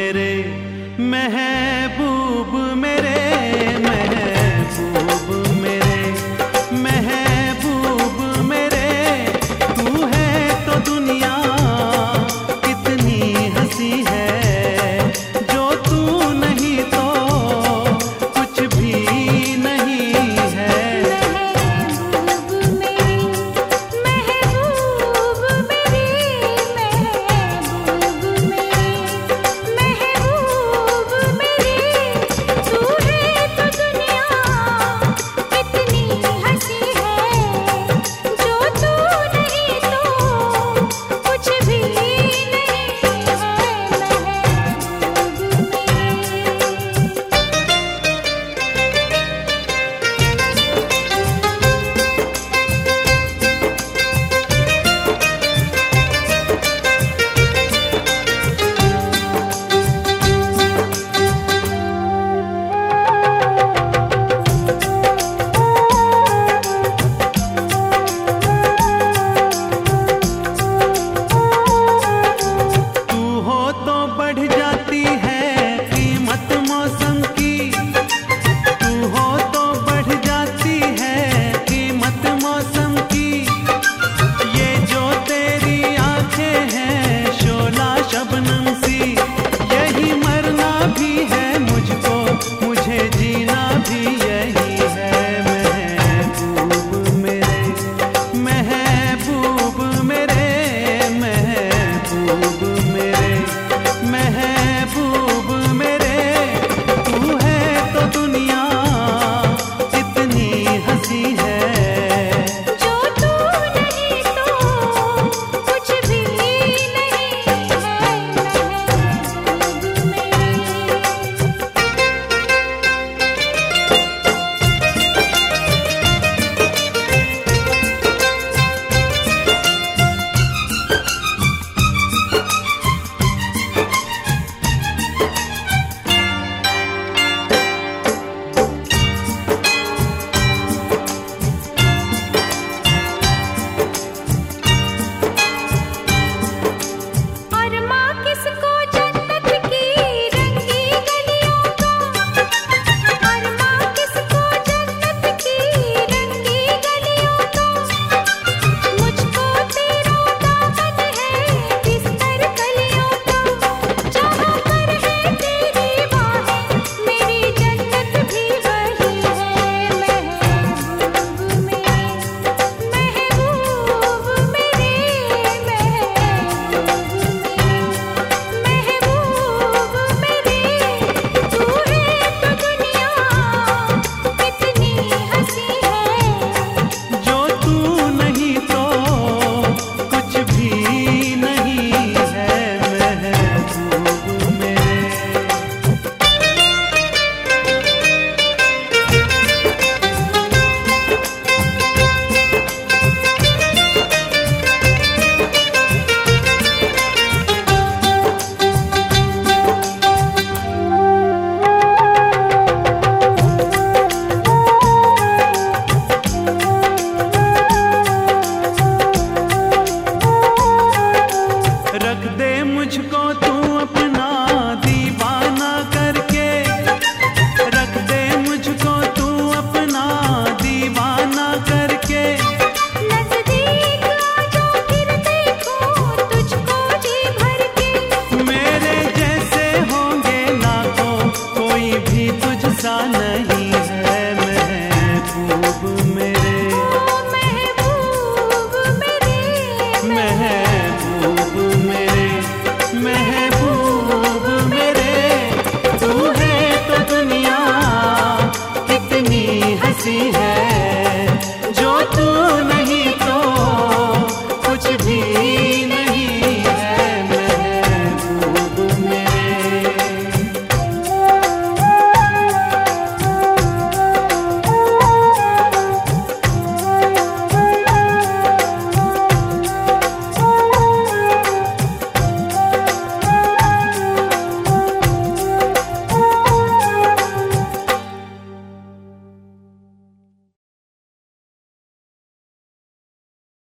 मेरे महबूब मेरे महबूब